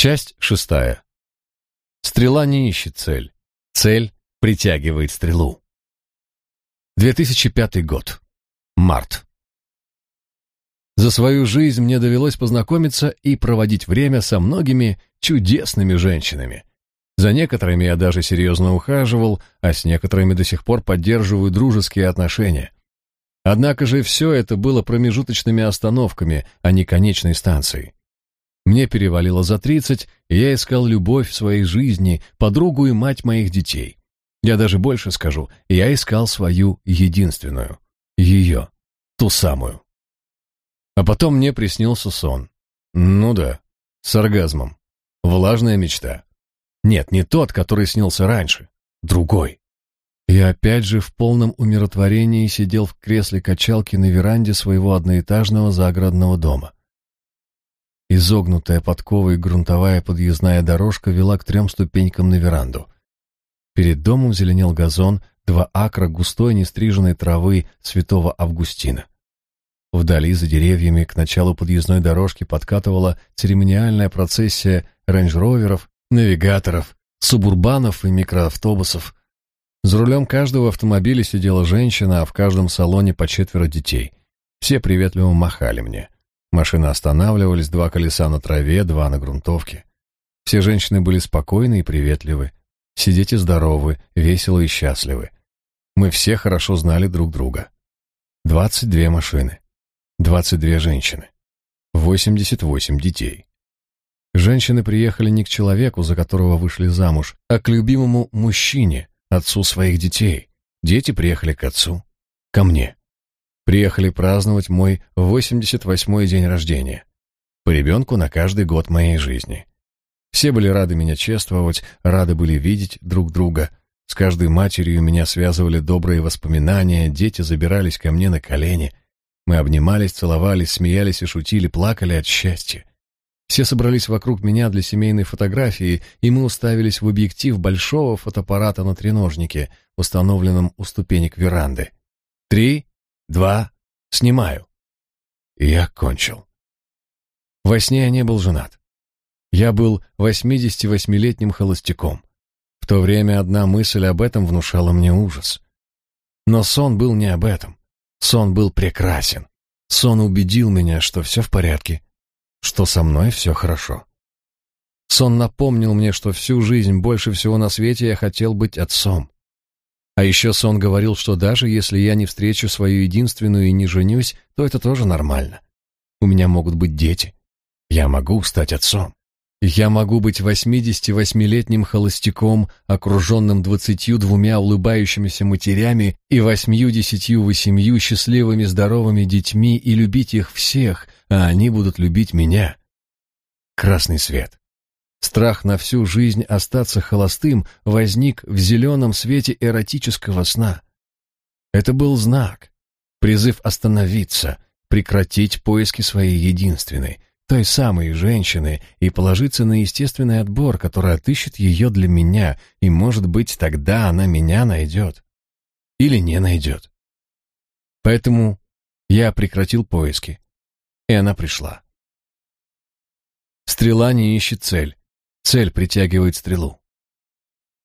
Часть шестая. Стрела не ищет цель. Цель притягивает стрелу. 2005 год. Март. За свою жизнь мне довелось познакомиться и проводить время со многими чудесными женщинами. За некоторыми я даже серьезно ухаживал, а с некоторыми до сих пор поддерживаю дружеские отношения. Однако же все это было промежуточными остановками, а не конечной станцией. Мне перевалило за тридцать, и я искал любовь в своей жизни, подругу и мать моих детей. Я даже больше скажу, я искал свою единственную. Ее. Ту самую. А потом мне приснился сон. Ну да, с оргазмом. Влажная мечта. Нет, не тот, который снился раньше. Другой. Я опять же в полном умиротворении сидел в кресле качалки на веранде своего одноэтажного загородного дома. Изогнутая подковой грунтовая подъездная дорожка вела к трем ступенькам на веранду. Перед домом зеленел газон, два акра густой нестриженной травы святого Августина. Вдали за деревьями к началу подъездной дорожки подкатывала церемониальная процессия рейндж-роверов, навигаторов, субурбанов и микроавтобусов. За рулем каждого автомобиля сидела женщина, а в каждом салоне по четверо детей. Все приветливо махали мне. Машины останавливались, два колеса на траве, два на грунтовке. Все женщины были спокойны и приветливы. Сидите здоровы, веселы и счастливы. Мы все хорошо знали друг друга. Двадцать две машины. Двадцать две женщины. Восемьдесят восемь детей. Женщины приехали не к человеку, за которого вышли замуж, а к любимому мужчине, отцу своих детей. Дети приехали к отцу, ко мне приехали праздновать мой 88-й день рождения. По ребенку на каждый год моей жизни. Все были рады меня чествовать, рады были видеть друг друга. С каждой матерью меня связывали добрые воспоминания, дети забирались ко мне на колени. Мы обнимались, целовались, смеялись и шутили, плакали от счастья. Все собрались вокруг меня для семейной фотографии, и мы уставились в объектив большого фотоаппарата на треножнике, установленном у ступенек веранды. Три, Два. Снимаю. я кончил. Во сне я не был женат. Я был 88-летним холостяком. В то время одна мысль об этом внушала мне ужас. Но сон был не об этом. Сон был прекрасен. Сон убедил меня, что все в порядке, что со мной все хорошо. Сон напомнил мне, что всю жизнь больше всего на свете я хотел быть отцом. А еще сон говорил, что даже если я не встречу свою единственную и не женюсь, то это тоже нормально. У меня могут быть дети. Я могу стать отцом. Я могу быть 88-летним холостяком, окруженным двадцатью двумя улыбающимися матерями и восьмью-десятью восемью счастливыми здоровыми детьми и любить их всех, а они будут любить меня. Красный свет. Страх на всю жизнь остаться холостым возник в зеленом свете эротического сна. Это был знак, призыв остановиться, прекратить поиски своей единственной, той самой женщины и положиться на естественный отбор, который отыщет ее для меня, и, может быть, тогда она меня найдет. Или не найдет. Поэтому я прекратил поиски, и она пришла. Стрела не ищет цель, Цель притягивает стрелу.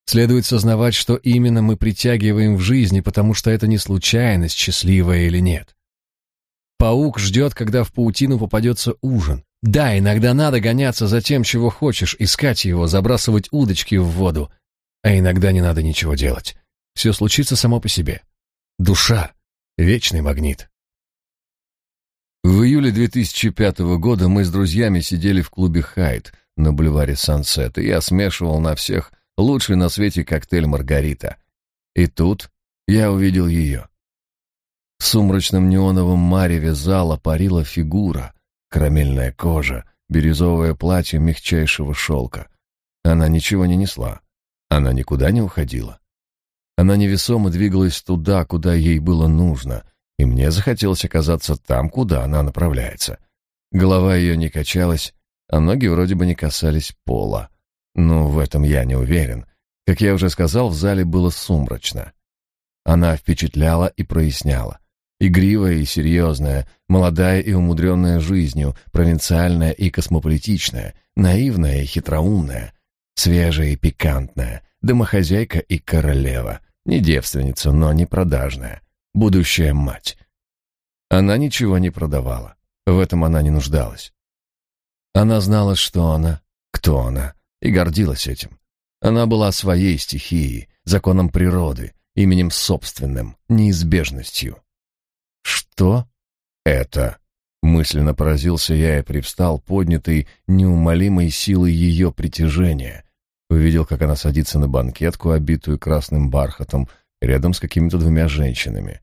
Следует сознавать, что именно мы притягиваем в жизни, потому что это не случайность, счастливая или нет. Паук ждет, когда в паутину попадется ужин. Да, иногда надо гоняться за тем, чего хочешь, искать его, забрасывать удочки в воду. А иногда не надо ничего делать. Все случится само по себе. Душа — вечный магнит. В июле 2005 года мы с друзьями сидели в клубе «Хайт», на бульваре Сансет, и я смешивал на всех лучший на свете коктейль «Маргарита». И тут я увидел ее. В сумрачном неоновом мареве зала парила фигура, карамельная кожа, бирюзовое платье мягчайшего шелка. Она ничего не несла, она никуда не уходила. Она невесомо двигалась туда, куда ей было нужно, и мне захотелось оказаться там, куда она направляется. Голова ее не качалась, а ноги вроде бы не касались пола. Но в этом я не уверен. Как я уже сказал, в зале было сумрачно. Она впечатляла и проясняла. Игривая и серьезная, молодая и умудренная жизнью, провинциальная и космополитичная, наивная и хитроумная, свежая и пикантная, домохозяйка и королева, не девственница, но не продажная, будущая мать. Она ничего не продавала, в этом она не нуждалась. Она знала, что она, кто она, и гордилась этим. Она была своей стихией, законом природы, именем собственным, неизбежностью. «Что это?» Мысленно поразился я и привстал, поднятый неумолимой силой ее притяжения. Увидел, как она садится на банкетку, обитую красным бархатом, рядом с какими-то двумя женщинами.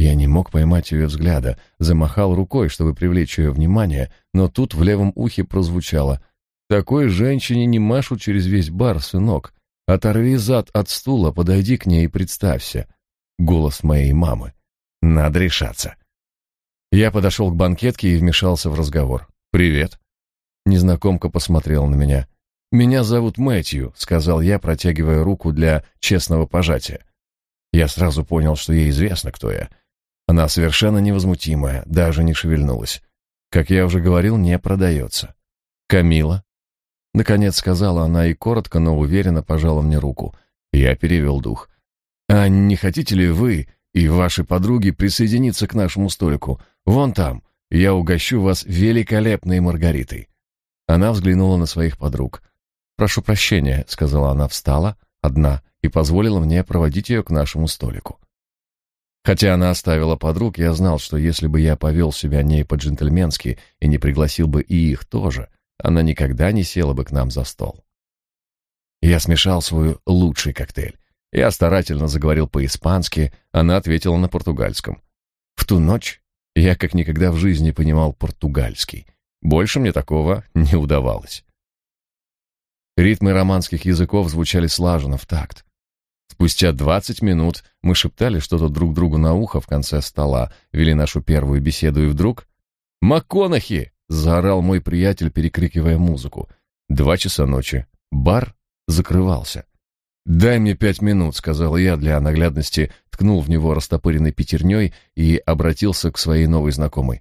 Я не мог поймать ее взгляда, замахал рукой, чтобы привлечь ее внимание, но тут в левом ухе прозвучало «Такой женщине не машут через весь бар, сынок. Оторви зад от стула, подойди к ней и представься». Голос моей мамы. «Надо решаться». Я подошел к банкетке и вмешался в разговор. «Привет». Незнакомка посмотрела на меня. «Меня зовут Мэтью», — сказал я, протягивая руку для честного пожатия. Я сразу понял, что ей известно, кто я. Она совершенно невозмутимая, даже не шевельнулась. Как я уже говорил, не продается. «Камила?» Наконец сказала она и коротко, но уверенно пожала мне руку. Я перевел дух. «А не хотите ли вы и ваши подруги присоединиться к нашему столику? Вон там. Я угощу вас великолепной маргаритой». Она взглянула на своих подруг. «Прошу прощения», — сказала она, встала, одна, и позволила мне проводить ее к нашему столику. Хотя она оставила подруг, я знал, что если бы я повел себя не по-джентльменски и не пригласил бы и их тоже, она никогда не села бы к нам за стол. Я смешал свой лучший коктейль. Я старательно заговорил по-испански, она ответила на португальском. В ту ночь я как никогда в жизни понимал португальский. Больше мне такого не удавалось. Ритмы романских языков звучали слаженно в такт. Спустя двадцать минут мы шептали что-то друг другу на ухо в конце стола, вели нашу первую беседу, и вдруг... «МакКонахи!» — заорал мой приятель, перекрикивая музыку. Два часа ночи. Бар закрывался. «Дай мне пять минут», — сказал я для наглядности, ткнул в него растопыренной пятерней и обратился к своей новой знакомой.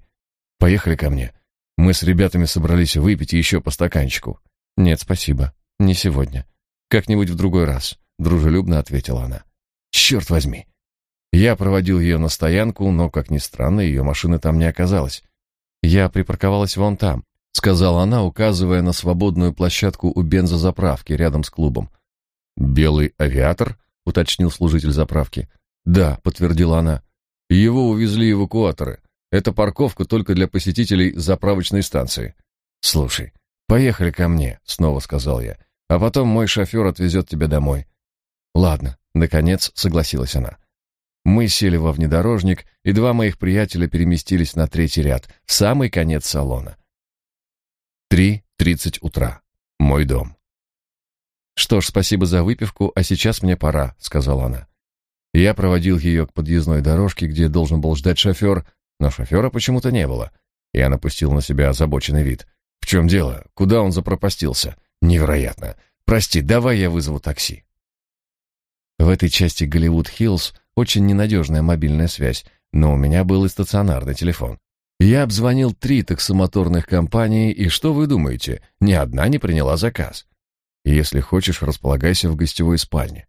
«Поехали ко мне. Мы с ребятами собрались выпить еще по стаканчику». «Нет, спасибо. Не сегодня. Как-нибудь в другой раз», — дружелюбно ответила она. «Черт возьми!» Я проводил ее на стоянку, но, как ни странно, ее машины там не оказалось. «Я припарковалась вон там», — сказала она, указывая на свободную площадку у бензозаправки рядом с клубом. «Белый авиатор?» — уточнил служитель заправки. «Да», — подтвердила она. «Его увезли эвакуаторы. Это парковка только для посетителей заправочной станции». «Слушай, поехали ко мне», — снова сказал я. «А потом мой шофер отвезет тебя домой». «Ладно», — наконец согласилась она. Мы сели во внедорожник, и два моих приятеля переместились на третий ряд, в самый конец салона. Три тридцать утра. Мой дом. «Что ж, спасибо за выпивку, а сейчас мне пора», — сказала она. Я проводил ее к подъездной дорожке, где должен был ждать шофер, но шофера почему-то не было. Я напустил на себя озабоченный вид. «В чем дело? Куда он запропастился? Невероятно! Прости, давай я вызову такси». В этой части Голливуд-Хиллз очень ненадежная мобильная связь, но у меня был и стационарный телефон. Я обзвонил три таксомоторных компании, и что вы думаете, ни одна не приняла заказ. Если хочешь, располагайся в гостевой спальне.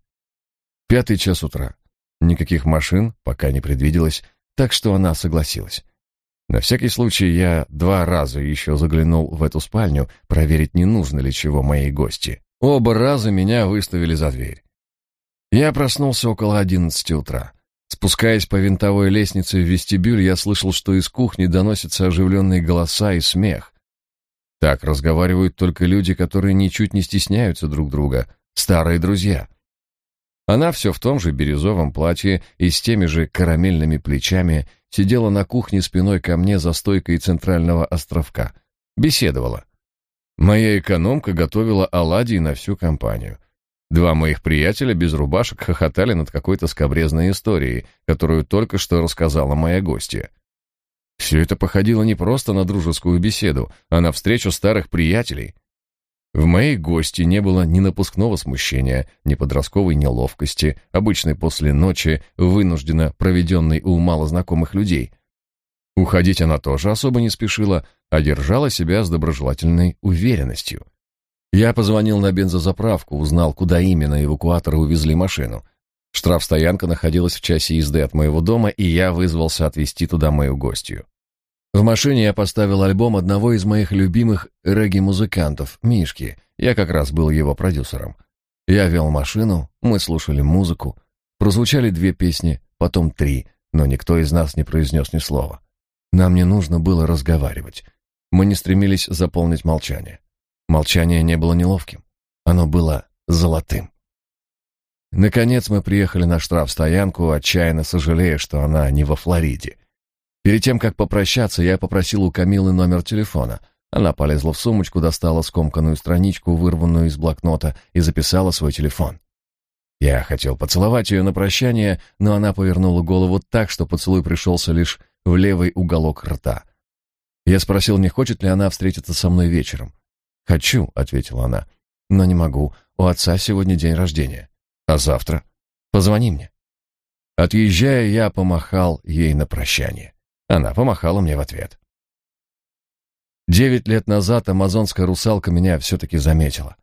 Пятый час утра. Никаких машин пока не предвиделось, так что она согласилась. На всякий случай я два раза еще заглянул в эту спальню, проверить, не нужно ли чего моей гости. Оба раза меня выставили за дверь. Я проснулся около одиннадцати утра. Спускаясь по винтовой лестнице в вестибюль, я слышал, что из кухни доносятся оживленные голоса и смех. Так разговаривают только люди, которые ничуть не стесняются друг друга, старые друзья. Она все в том же бирюзовом платье и с теми же карамельными плечами сидела на кухне спиной ко мне за стойкой центрального островка. Беседовала. Моя экономка готовила оладьи на всю компанию. Два моих приятеля без рубашек хохотали над какой-то скобрезной историей, которую только что рассказала моя гостья. Все это походило не просто на дружескую беседу, а на встречу старых приятелей. В моей гости не было ни напускного смущения, ни подростковой неловкости, обычной после ночи, вынужденно проведенной у малознакомых людей. Уходить она тоже особо не спешила, а держала себя с доброжелательной уверенностью. Я позвонил на бензозаправку, узнал, куда именно эвакуаторы увезли машину. Штрафстоянка находилась в часе езды от моего дома, и я вызвался отвезти туда мою гостью. В машине я поставил альбом одного из моих любимых регги-музыкантов, Мишки. Я как раз был его продюсером. Я вел машину, мы слушали музыку. Прозвучали две песни, потом три, но никто из нас не произнес ни слова. Нам не нужно было разговаривать. Мы не стремились заполнить молчание. Молчание не было неловким. Оно было золотым. Наконец мы приехали на штрафстоянку, отчаянно сожалея, что она не во Флориде. Перед тем, как попрощаться, я попросил у Камилы номер телефона. Она полезла в сумочку, достала скомканную страничку, вырванную из блокнота, и записала свой телефон. Я хотел поцеловать ее на прощание, но она повернула голову так, что поцелуй пришелся лишь в левый уголок рта. Я спросил, не хочет ли она встретиться со мной вечером. «Хочу», — ответила она, — «но не могу. У отца сегодня день рождения. А завтра? Позвони мне». Отъезжая, я помахал ей на прощание. Она помахала мне в ответ. Девять лет назад амазонская русалка меня все-таки заметила.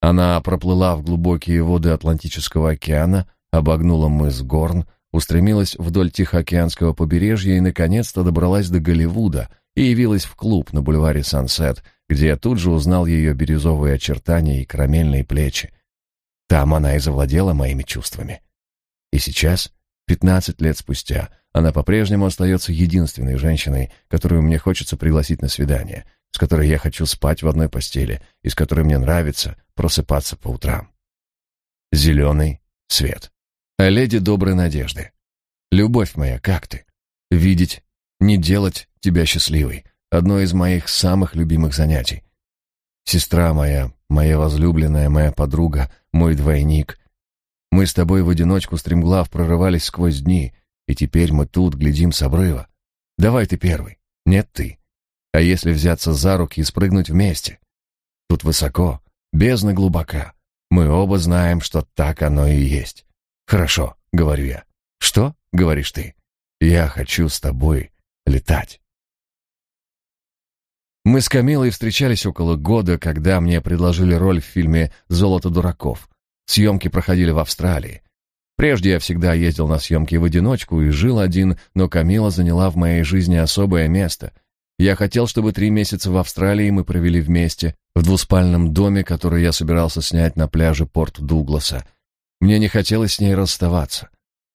Она проплыла в глубокие воды Атлантического океана, обогнула мыс Горн, устремилась вдоль Тихоокеанского побережья и, наконец-то, добралась до Голливуда и явилась в клуб на бульваре Сансет, где я тут же узнал ее бирюзовые очертания и карамельные плечи. Там она и завладела моими чувствами. И сейчас, пятнадцать лет спустя, она по-прежнему остается единственной женщиной, которую мне хочется пригласить на свидание, с которой я хочу спать в одной постели и с которой мне нравится просыпаться по утрам. Зеленый свет. О леди доброй надежды. Любовь моя, как ты? Видеть, не делать тебя счастливой. Одно из моих самых любимых занятий. Сестра моя, моя возлюбленная, моя подруга, мой двойник. Мы с тобой в одиночку стремглав прорывались сквозь дни, и теперь мы тут глядим с обрыва. Давай ты первый. Нет, ты. А если взяться за руки и спрыгнуть вместе? Тут высоко, бездна глубока. Мы оба знаем, что так оно и есть. Хорошо, говорю я. Что? говоришь ты. Я хочу с тобой летать. Мы с Камилой встречались около года, когда мне предложили роль в фильме «Золото дураков». Съемки проходили в Австралии. Прежде я всегда ездил на съемки в одиночку и жил один, но Камила заняла в моей жизни особое место. Я хотел, чтобы три месяца в Австралии мы провели вместе, в двуспальном доме, который я собирался снять на пляже порт Дугласа. Мне не хотелось с ней расставаться.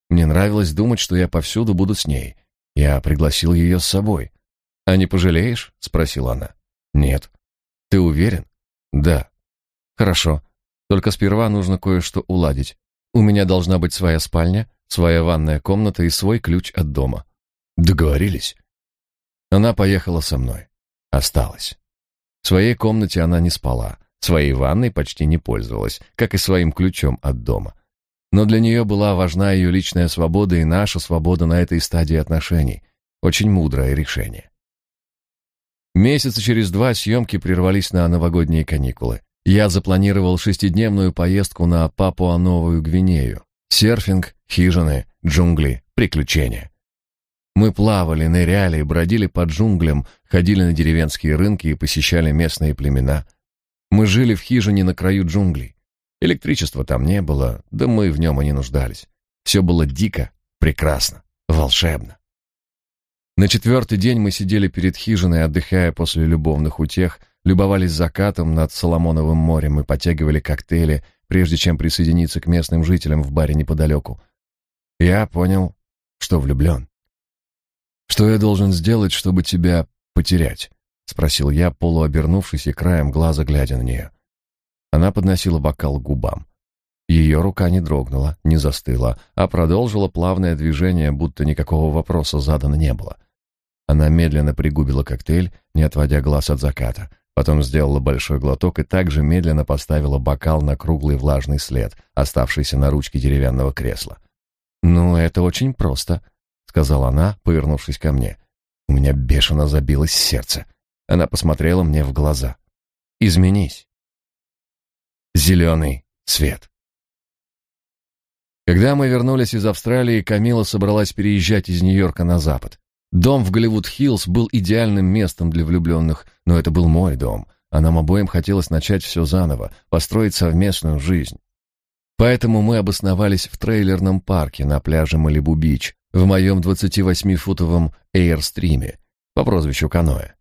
Мне нравилось думать, что я повсюду буду с ней. Я пригласил ее с собой. «А не пожалеешь?» — спросила она. «Нет». «Ты уверен?» «Да». «Хорошо. Только сперва нужно кое-что уладить. У меня должна быть своя спальня, своя ванная комната и свой ключ от дома. Договорились. Она поехала со мной. Осталась. В своей комнате она не спала, своей ванной почти не пользовалась, как и своим ключом от дома. Но для нее была важна ее личная свобода и наша свобода на этой стадии отношений. Очень мудрое решение. Месяца через два съемки прервались на новогодние каникулы. Я запланировал шестидневную поездку на Папуа-Новую Гвинею. Серфинг, хижины, джунгли, приключения. Мы плавали, ныряли, бродили по джунглям, ходили на деревенские рынки и посещали местные племена. Мы жили в хижине на краю джунглей. Электричества там не было, да мы в нем и не нуждались. Все было дико, прекрасно, волшебно. На четвертый день мы сидели перед хижиной, отдыхая после любовных утех, любовались закатом над Соломоновым морем и потягивали коктейли, прежде чем присоединиться к местным жителям в баре неподалеку. Я понял, что влюблен. «Что я должен сделать, чтобы тебя потерять?» — спросил я, полуобернувшись и краем глаза глядя на нее. Она подносила бокал к губам. Ее рука не дрогнула, не застыла, а продолжила плавное движение, будто никакого вопроса задано не было. Она медленно пригубила коктейль, не отводя глаз от заката, Потом сделала большой глоток и также медленно поставила бокал на круглый влажный след, оставшийся на ручке деревянного кресла. «Ну, это очень просто», — сказала она, повернувшись ко мне. У меня бешено забилось сердце. Она посмотрела мне в глаза. «Изменись. Зеленый свет. Когда мы вернулись из Австралии, Камила собралась переезжать из Нью-Йорка на запад. Дом в Голливуд-Хиллз был идеальным местом для влюбленных, но это был мой дом, а нам обоим хотелось начать все заново, построить совместную жизнь. Поэтому мы обосновались в трейлерном парке на пляже Малибу-Бич, в моем 28-футовом эйрстриме по прозвищу Каноэ.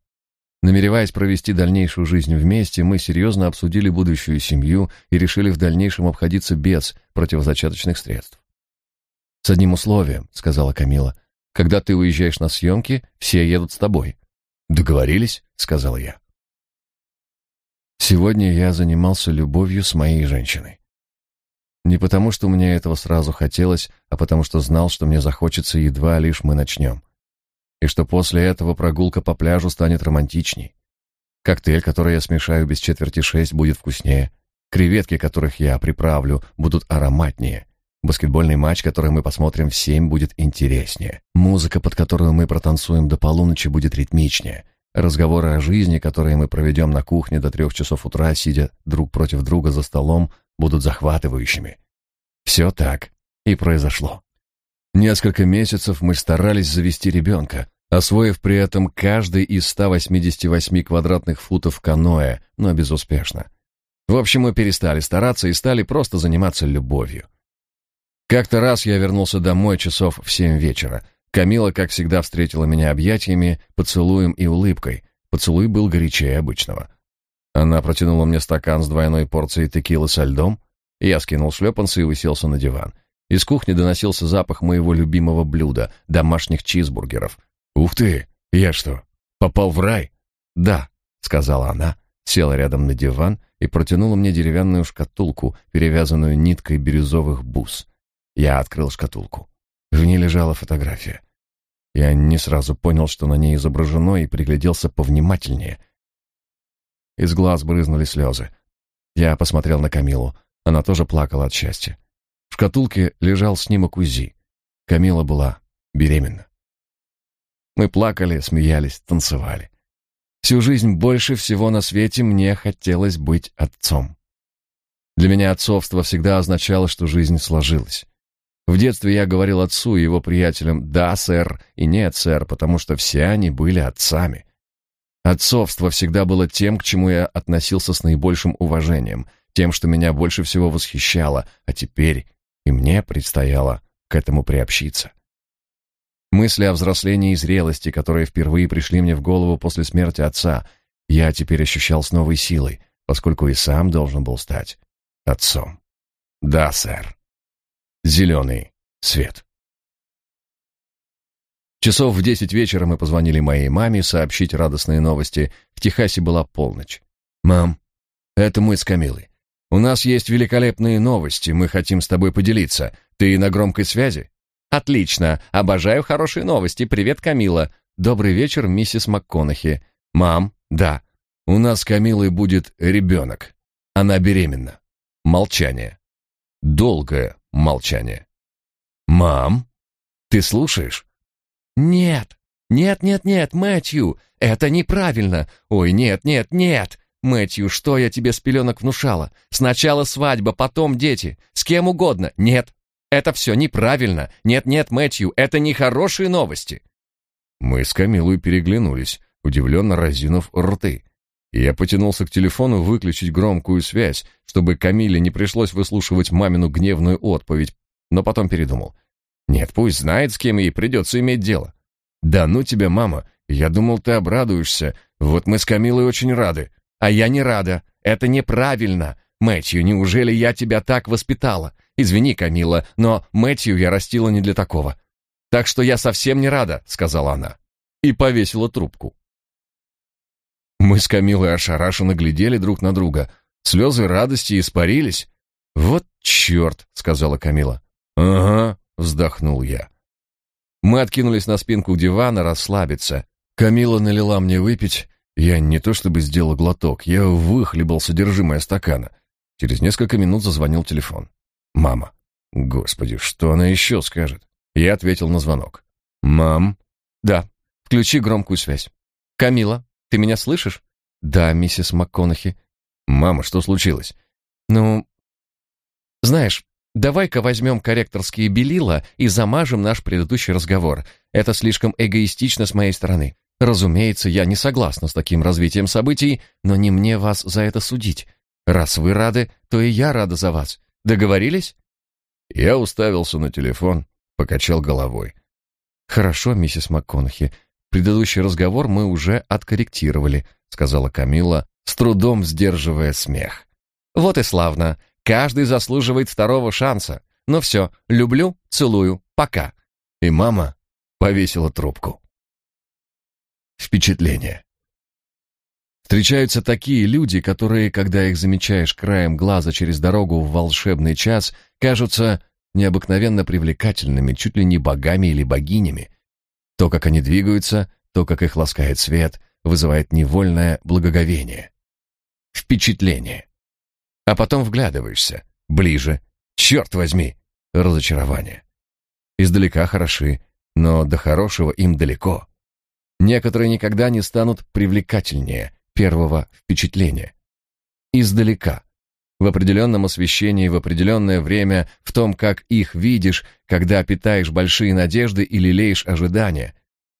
Намереваясь провести дальнейшую жизнь вместе, мы серьезно обсудили будущую семью и решили в дальнейшем обходиться без противозачаточных средств. «С одним условием», — сказала Камила, — «когда ты уезжаешь на съемки, все едут с тобой». «Договорились?» — сказал я. Сегодня я занимался любовью с моей женщиной. Не потому, что мне этого сразу хотелось, а потому что знал, что мне захочется едва лишь мы начнем и что после этого прогулка по пляжу станет романтичней. Коктейль, который я смешаю без четверти шесть, будет вкуснее. Креветки, которых я приправлю, будут ароматнее. Баскетбольный матч, который мы посмотрим в семь, будет интереснее. Музыка, под которую мы протанцуем до полуночи, будет ритмичнее. Разговоры о жизни, которые мы проведем на кухне до трех часов утра, сидя друг против друга за столом, будут захватывающими. Все так и произошло. Несколько месяцев мы старались завести ребенка, освоив при этом каждый из 188 квадратных футов каноэ, но безуспешно. В общем, мы перестали стараться и стали просто заниматься любовью. Как-то раз я вернулся домой часов в семь вечера. Камила, как всегда, встретила меня объятиями, поцелуем и улыбкой. Поцелуй был горячее обычного. Она протянула мне стакан с двойной порцией текилы со льдом, я скинул шлепанцы и уселся на диван. Из кухни доносился запах моего любимого блюда — домашних чизбургеров. «Ух ты! Я что, попал в рай?» «Да», — сказала она, села рядом на диван и протянула мне деревянную шкатулку, перевязанную ниткой бирюзовых бус. Я открыл шкатулку. В ней лежала фотография. Я не сразу понял, что на ней изображено, и пригляделся повнимательнее. Из глаз брызнули слезы. Я посмотрел на Камилу. Она тоже плакала от счастья. В шкатулке лежал снимок УЗИ. Камила была беременна. Мы плакали, смеялись, танцевали. Всю жизнь больше всего на свете мне хотелось быть отцом. Для меня отцовство всегда означало, что жизнь сложилась. В детстве я говорил отцу и его приятелям «да, сэр» и «нет, сэр», потому что все они были отцами. Отцовство всегда было тем, к чему я относился с наибольшим уважением, тем, что меня больше всего восхищало, а теперь и мне предстояло к этому приобщиться. Мысли о взрослении и зрелости, которые впервые пришли мне в голову после смерти отца, я теперь ощущал с новой силой, поскольку и сам должен был стать отцом. Да, сэр. Зеленый свет. Часов в десять вечера мы позвонили моей маме сообщить радостные новости. В Техасе была полночь. «Мам, это мы с Камилой. У нас есть великолепные новости, мы хотим с тобой поделиться. Ты на громкой связи?» Отлично. Обожаю хорошие новости. Привет, Камила. Добрый вечер, миссис МакКонахи. Мам, да. У нас с Камилой будет ребенок. Она беременна. Молчание. Долгое молчание. Мам, ты слушаешь? Нет. Нет, нет, нет, Мэтью, это неправильно. Ой, нет, нет, нет. Мэтью, что я тебе с пеленок внушала? Сначала свадьба, потом дети. С кем угодно. Нет, это все неправильно. Нет-нет, Мэтью, это не хорошие новости. Мы с Камилой переглянулись, удивленно разинув рты. Я потянулся к телефону выключить громкую связь, чтобы Камиле не пришлось выслушивать мамину гневную отповедь, но потом передумал. Нет, пусть знает, с кем ей придется иметь дело. Да ну тебя, мама, я думал, ты обрадуешься. Вот мы с Камилой очень рады. А я не рада. Это неправильно. Мэтью, неужели я тебя так воспитала? Извини, Камила, но Мэтью я растила не для такого. Так что я совсем не рада, сказала она и повесила трубку. Мы с Камилой ошарашенно глядели друг на друга. Слезы радости испарились. «Вот черт!» — сказала Камила. «Ага», — вздохнул я. Мы откинулись на спинку дивана расслабиться. Камила налила мне выпить. Я не то чтобы сделал глоток, я выхлебал содержимое стакана. Через несколько минут зазвонил телефон. Мама. Господи, что она еще скажет? Я ответил на звонок. Мам. Да. Включи громкую связь. Камила, ты меня слышишь? Да, миссис МакКонахи. Мама, что случилось? Ну, знаешь, давай-ка возьмем корректорские белила и замажем наш предыдущий разговор. Это слишком эгоистично с моей стороны. Разумеется, я не согласна с таким развитием событий, но не мне вас за это судить. Раз вы рады, то и я рада за вас. Договорились? Я уставился на телефон, покачал головой. Хорошо, миссис МакКонахи. Предыдущий разговор мы уже откорректировали, сказала Камила, с трудом сдерживая смех. Вот и славно. Каждый заслуживает второго шанса. Ну все, люблю, целую, пока. И мама повесила трубку. Впечатление. Встречаются такие люди, которые, когда их замечаешь краем глаза через дорогу в волшебный час, кажутся необыкновенно привлекательными, чуть ли не богами или богинями. То, как они двигаются, то, как их ласкает свет, вызывает невольное благоговение. Впечатление. А потом вглядываешься. Ближе. Черт возьми! Разочарование. Издалека хороши, но до хорошего им далеко. Некоторые никогда не станут привлекательнее первого впечатления. Издалека. В определенном освещении, в определенное время, в том, как их видишь, когда питаешь большие надежды и лелеешь ожидания.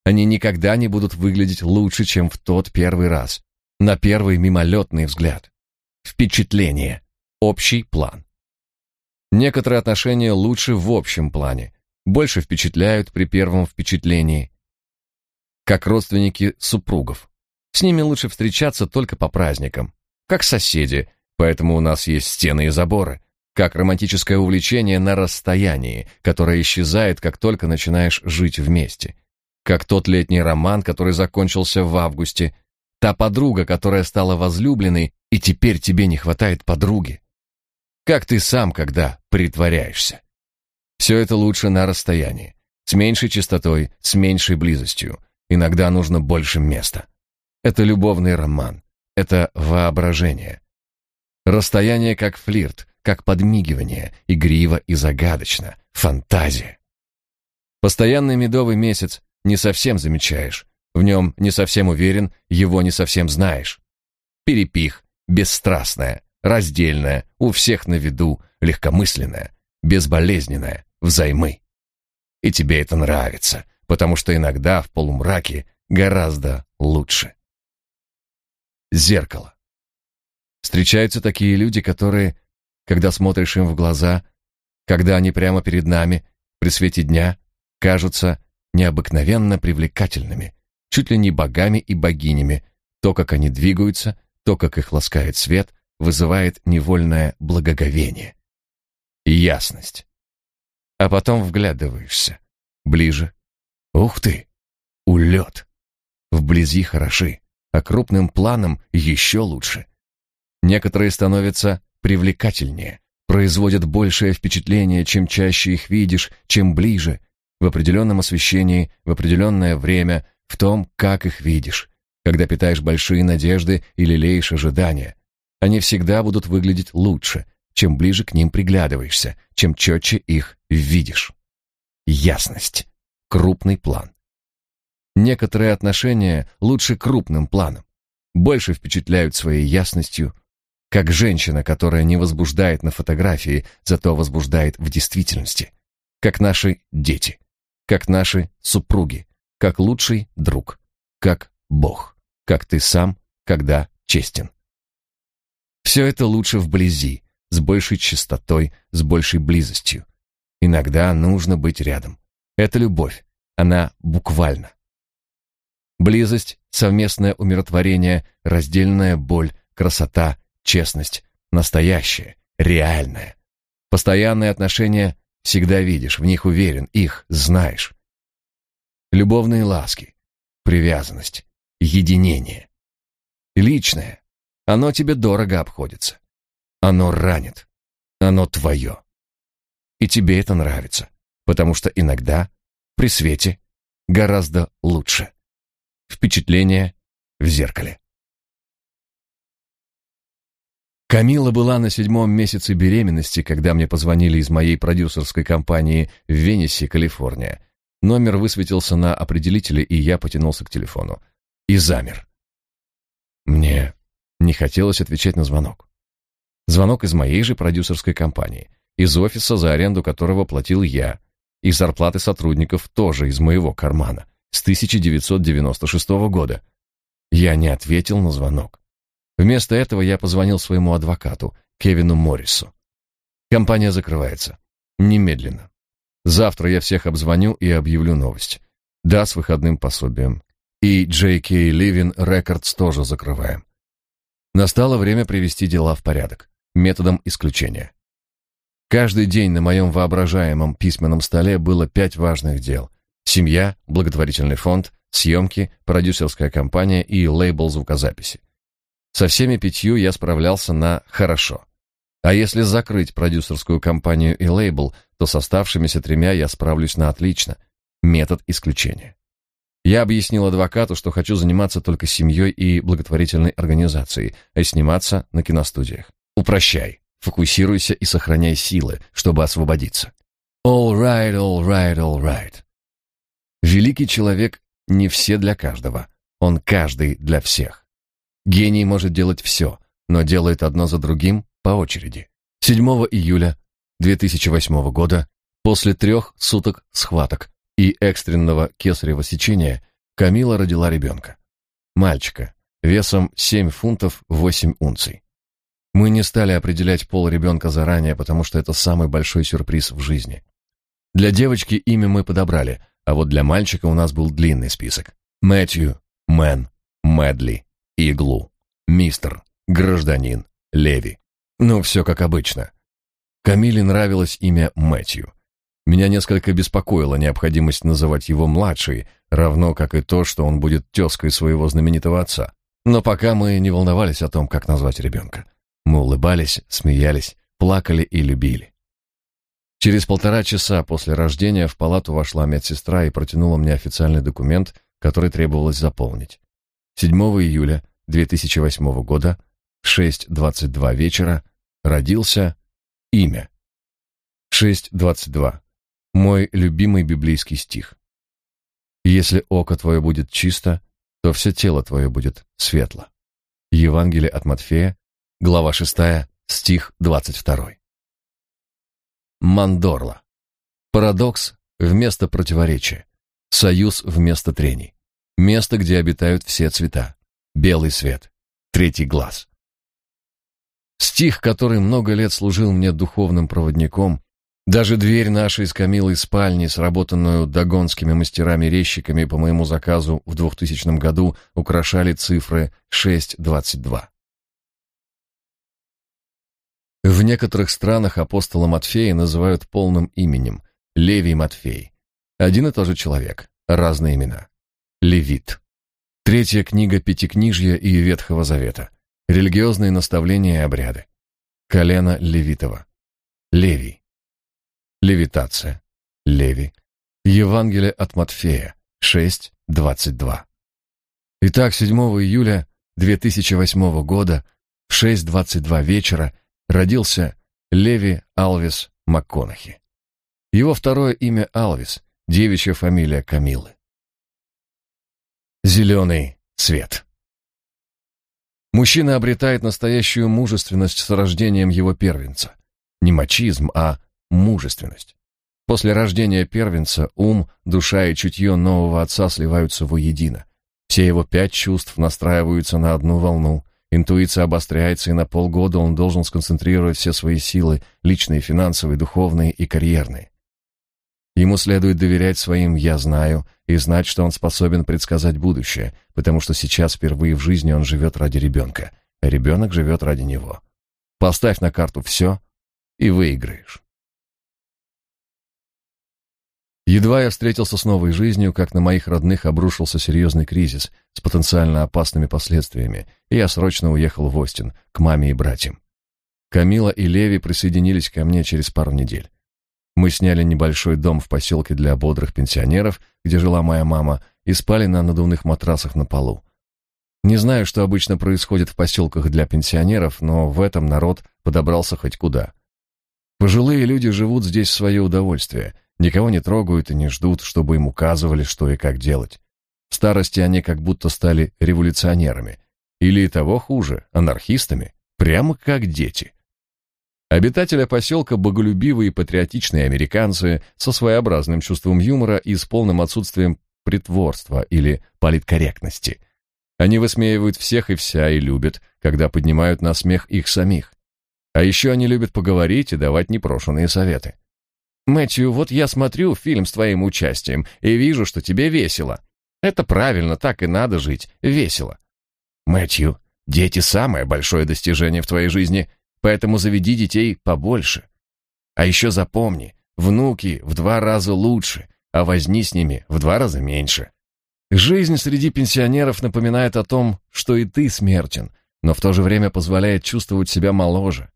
Они никогда не будут выглядеть лучше, чем в тот первый раз, на первый мимолетный взгляд. Впечатление. Общий план. Некоторые отношения лучше в общем плане, больше впечатляют при первом впечатлении, как родственники супругов. С ними лучше встречаться только по праздникам, как соседи, поэтому у нас есть стены и заборы, как романтическое увлечение на расстоянии, которое исчезает, как только начинаешь жить вместе, как тот летний роман, который закончился в августе, та подруга, которая стала возлюбленной, и теперь тебе не хватает подруги. Как ты сам, когда притворяешься. Все это лучше на расстоянии, с меньшей частотой, с меньшей близостью, Иногда нужно больше места. Это любовный роман. Это воображение. Расстояние как флирт, как подмигивание, игриво и загадочно, фантазия. Постоянный медовый месяц не совсем замечаешь, в нем не совсем уверен, его не совсем знаешь. Перепих, бесстрастная, раздельная, у всех на виду, легкомысленная, безболезненная, взаймы. И тебе это нравится, потому что иногда в полумраке гораздо лучше. Зеркало. Встречаются такие люди, которые, когда смотришь им в глаза, когда они прямо перед нами, при свете дня, кажутся необыкновенно привлекательными, чуть ли не богами и богинями. То, как они двигаются, то, как их ласкает свет, вызывает невольное благоговение. Ясность. А потом вглядываешься. Ближе, Ух ты! Улет! Вблизи хороши, а крупным планом еще лучше. Некоторые становятся привлекательнее, производят большее впечатление, чем чаще их видишь, чем ближе, в определенном освещении, в определенное время, в том, как их видишь. Когда питаешь большие надежды или лелеешь ожидания, они всегда будут выглядеть лучше, чем ближе к ним приглядываешься, чем четче их видишь. Ясность крупный план. Некоторые отношения лучше крупным планом, больше впечатляют своей ясностью, как женщина, которая не возбуждает на фотографии, зато возбуждает в действительности, как наши дети, как наши супруги, как лучший друг, как Бог, как ты сам, когда честен. Все это лучше вблизи, с большей чистотой, с большей близостью. Иногда нужно быть рядом. Это любовь. Она буквально. Близость, совместное умиротворение, раздельная боль, красота, честность, настоящее, реальное. Постоянные отношения всегда видишь, в них уверен, их знаешь. Любовные ласки, привязанность, единение. Личное. Оно тебе дорого обходится. Оно ранит. Оно твое. И тебе это нравится потому что иногда при свете гораздо лучше. Впечатление в зеркале. Камила была на седьмом месяце беременности, когда мне позвонили из моей продюсерской компании в Венесе, Калифорния. Номер высветился на определителе, и я потянулся к телефону. И замер. Мне не хотелось отвечать на звонок. Звонок из моей же продюсерской компании, из офиса, за аренду которого платил я, и зарплаты сотрудников тоже из моего кармана, с 1996 года. Я не ответил на звонок. Вместо этого я позвонил своему адвокату, Кевину Моррису. Компания закрывается. Немедленно. Завтра я всех обзвоню и объявлю новость. Да, с выходным пособием. И J.K. Living Records тоже закрываем. Настало время привести дела в порядок, методом исключения. Каждый день на моем воображаемом письменном столе было пять важных дел. Семья, благотворительный фонд, съемки, продюсерская компания и лейбл звукозаписи. Со всеми пятью я справлялся на «хорошо». А если закрыть продюсерскую компанию и лейбл, то с оставшимися тремя я справлюсь на отлично. Метод исключения. Я объяснил адвокату, что хочу заниматься только семьей и благотворительной организацией, а сниматься на киностудиях. Упрощай, фокусируйся и сохраняй силы, чтобы освободиться. All right, all right, all right. Великий человек не все для каждого, он каждый для всех. Гений может делать все, но делает одно за другим по очереди. 7 июля 2008 года, после трех суток схваток и экстренного кесарево сечения, Камила родила ребенка. Мальчика, весом 7 фунтов 8 унций. Мы не стали определять пол ребенка заранее, потому что это самый большой сюрприз в жизни. Для девочки имя мы подобрали, а вот для мальчика у нас был длинный список. Мэтью, Мэн, Мэдли, Иглу, Мистер, Гражданин, Леви. Ну, все как обычно. Камиле нравилось имя Мэтью. Меня несколько беспокоила необходимость называть его младшей, равно как и то, что он будет тезкой своего знаменитого отца. Но пока мы не волновались о том, как назвать ребенка. Мы улыбались, смеялись, плакали и любили. Через полтора часа после рождения в палату вошла медсестра и протянула мне официальный документ, который требовалось заполнить. 7 июля 2008 года 6.22 вечера родился имя. 6.22. Мой любимый библейский стих. Если око твое будет чисто, то все тело твое будет светло. Евангелие от Матфея, глава 6, стих 22. Мандорла. Парадокс вместо противоречия. Союз вместо трений. Место, где обитают все цвета. Белый свет. Третий глаз. Стих, который много лет служил мне духовным проводником, даже дверь нашей с Камилой спальни, сработанную дагонскими мастерами-резчиками по моему заказу в 2000 году, украшали цифры 622. В некоторых странах апостола Матфея называют полным именем Левий Матфей. Один и тот же человек, разные имена. Левит. Третья книга Пятикнижья и Ветхого Завета. Религиозные наставления и обряды. Колено Левитова. Левий. Левитация. Леви. Евангелие от Матфея. 6.22. Итак, 7 июля 2008 года в 6.22 вечера родился Леви Алвис МакКонахи. Его второе имя Алвис, девичья фамилия Камилы. Зеленый цвет. Мужчина обретает настоящую мужественность с рождением его первенца. Не мачизм, а мужественность. После рождения первенца ум, душа и чутье нового отца сливаются воедино. Все его пять чувств настраиваются на одну волну. Интуиция обостряется, и на полгода он должен сконцентрировать все свои силы, личные, финансовые, духовные и карьерные. Ему следует доверять своим «я знаю» и знать, что он способен предсказать будущее, потому что сейчас впервые в жизни он живет ради ребенка, а ребенок живет ради него. Поставь на карту все и выиграешь. Едва я встретился с новой жизнью, как на моих родных обрушился серьезный кризис с потенциально опасными последствиями, и я срочно уехал в Остин, к маме и братьям. Камила и Леви присоединились ко мне через пару недель. Мы сняли небольшой дом в поселке для бодрых пенсионеров, где жила моя мама, и спали на надувных матрасах на полу. Не знаю, что обычно происходит в поселках для пенсионеров, но в этом народ подобрался хоть куда. Пожилые люди живут здесь в свое удовольствие, никого не трогают и не ждут, чтобы им указывали, что и как делать. В старости они как будто стали революционерами. Или того хуже, анархистами, прямо как дети. Обитателя поселка боголюбивые и патриотичные американцы со своеобразным чувством юмора и с полным отсутствием притворства или политкорректности. Они высмеивают всех и вся и любят, когда поднимают на смех их самих. А еще они любят поговорить и давать непрошенные советы. «Мэтью, вот я смотрю фильм с твоим участием и вижу, что тебе весело. Это правильно, так и надо жить, весело». «Мэтью, дети — самое большое достижение в твоей жизни, поэтому заведи детей побольше. А еще запомни, внуки в два раза лучше, а возни с ними в два раза меньше». Жизнь среди пенсионеров напоминает о том, что и ты смертен, но в то же время позволяет чувствовать себя моложе.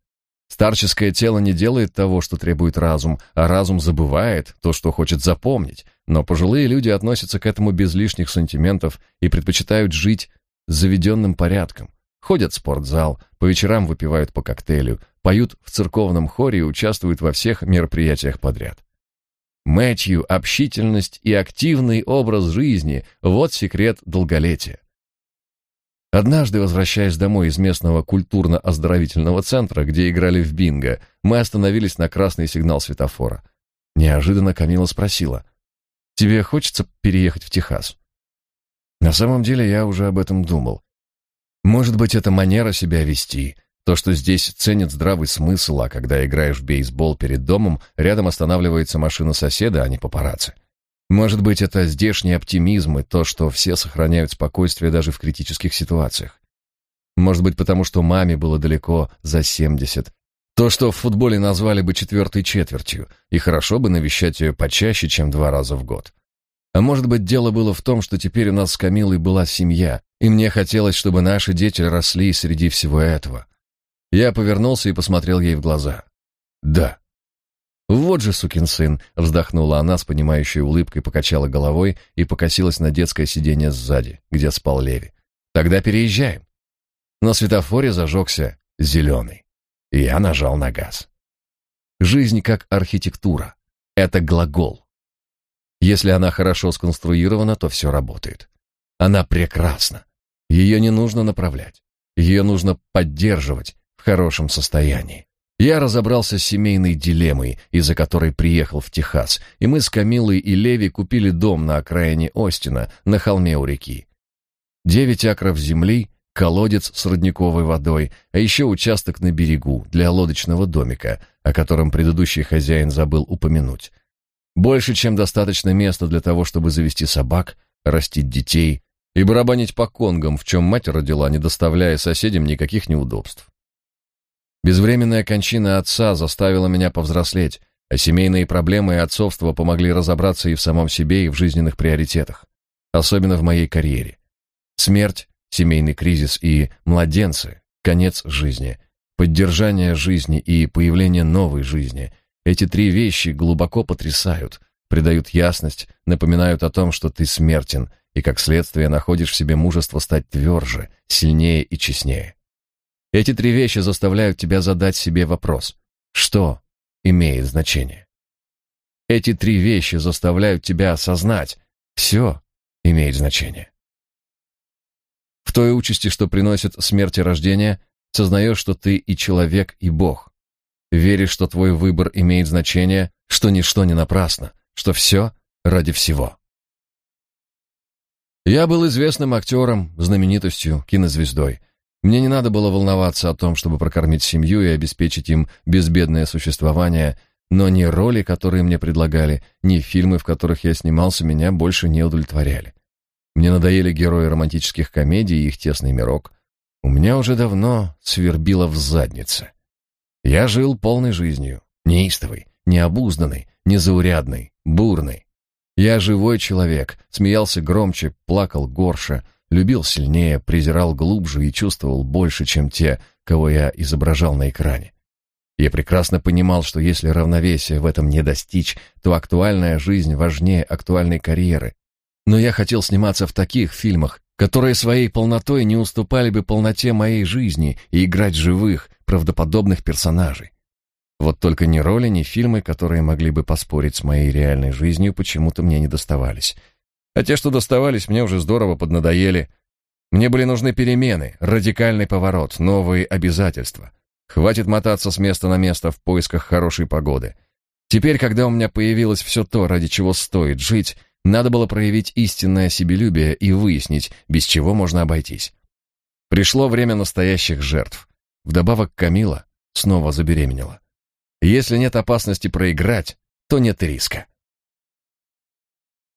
Старческое тело не делает того, что требует разум, а разум забывает то, что хочет запомнить. Но пожилые люди относятся к этому без лишних сантиментов и предпочитают жить заведенным порядком. Ходят в спортзал, по вечерам выпивают по коктейлю, поют в церковном хоре и участвуют во всех мероприятиях подряд. Мэтью, общительность и активный образ жизни – вот секрет долголетия. Однажды, возвращаясь домой из местного культурно-оздоровительного центра, где играли в бинго, мы остановились на красный сигнал светофора. Неожиданно Камила спросила, «Тебе хочется переехать в Техас?» На самом деле я уже об этом думал. Может быть, это манера себя вести, то, что здесь ценят здравый смысл, а когда играешь в бейсбол перед домом, рядом останавливается машина соседа, а не папарацци. Может быть, это здешний оптимизм и то, что все сохраняют спокойствие даже в критических ситуациях. Может быть, потому что маме было далеко за 70. То, что в футболе назвали бы четвертой четвертью, и хорошо бы навещать ее почаще, чем два раза в год. А может быть, дело было в том, что теперь у нас с Камилой была семья, и мне хотелось, чтобы наши дети росли среди всего этого. Я повернулся и посмотрел ей в глаза. Да, «Вот же сукин сын!» — вздохнула она с понимающей улыбкой, покачала головой и покосилась на детское сиденье сзади, где спал Леви. «Тогда переезжаем». На светофоре зажегся зеленый, и я нажал на газ. Жизнь как архитектура. Это глагол. Если она хорошо сконструирована, то все работает. Она прекрасна. Ее не нужно направлять. Ее нужно поддерживать в хорошем состоянии. Я разобрался с семейной дилеммой, из-за которой приехал в Техас, и мы с Камилой и Леви купили дом на окраине Остина, на холме у реки. Девять акров земли, колодец с родниковой водой, а еще участок на берегу для лодочного домика, о котором предыдущий хозяин забыл упомянуть. Больше, чем достаточно места для того, чтобы завести собак, растить детей и барабанить по конгам, в чем мать родила, не доставляя соседям никаких неудобств. Безвременная кончина отца заставила меня повзрослеть, а семейные проблемы и отцовство помогли разобраться и в самом себе, и в жизненных приоритетах, особенно в моей карьере. Смерть, семейный кризис и младенцы, конец жизни, поддержание жизни и появление новой жизни. Эти три вещи глубоко потрясают, придают ясность, напоминают о том, что ты смертен, и как следствие находишь в себе мужество стать тверже, сильнее и честнее. Эти три вещи заставляют тебя задать себе вопрос. Что имеет значение? Эти три вещи заставляют тебя осознать. Все имеет значение. В той участи, что приносит смерть и рождение, сознаешь, что ты и человек, и Бог. Веришь, что твой выбор имеет значение, что ничто не напрасно, что все ради всего. Я был известным актером, знаменитостью, кинозвездой. Мне не надо было волноваться о том, чтобы прокормить семью и обеспечить им безбедное существование, но ни роли, которые мне предлагали, ни фильмы, в которых я снимался, меня больше не удовлетворяли. Мне надоели герои романтических комедий и их тесный мирок. У меня уже давно свербило в заднице. Я жил полной жизнью, неистовой, необузданной, незаурядной, бурной. Я живой человек, смеялся громче, плакал горше — любил сильнее, презирал глубже и чувствовал больше, чем те, кого я изображал на экране. Я прекрасно понимал, что если равновесия в этом не достичь, то актуальная жизнь важнее актуальной карьеры. Но я хотел сниматься в таких фильмах, которые своей полнотой не уступали бы полноте моей жизни и играть живых, правдоподобных персонажей. Вот только ни роли, ни фильмы, которые могли бы поспорить с моей реальной жизнью, почему-то мне не доставались. А те, что доставались, мне уже здорово поднадоели. Мне были нужны перемены, радикальный поворот, новые обязательства. Хватит мотаться с места на место в поисках хорошей погоды. Теперь, когда у меня появилось все то, ради чего стоит жить, надо было проявить истинное себелюбие и выяснить, без чего можно обойтись. Пришло время настоящих жертв. Вдобавок Камила снова забеременела. Если нет опасности проиграть, то нет риска.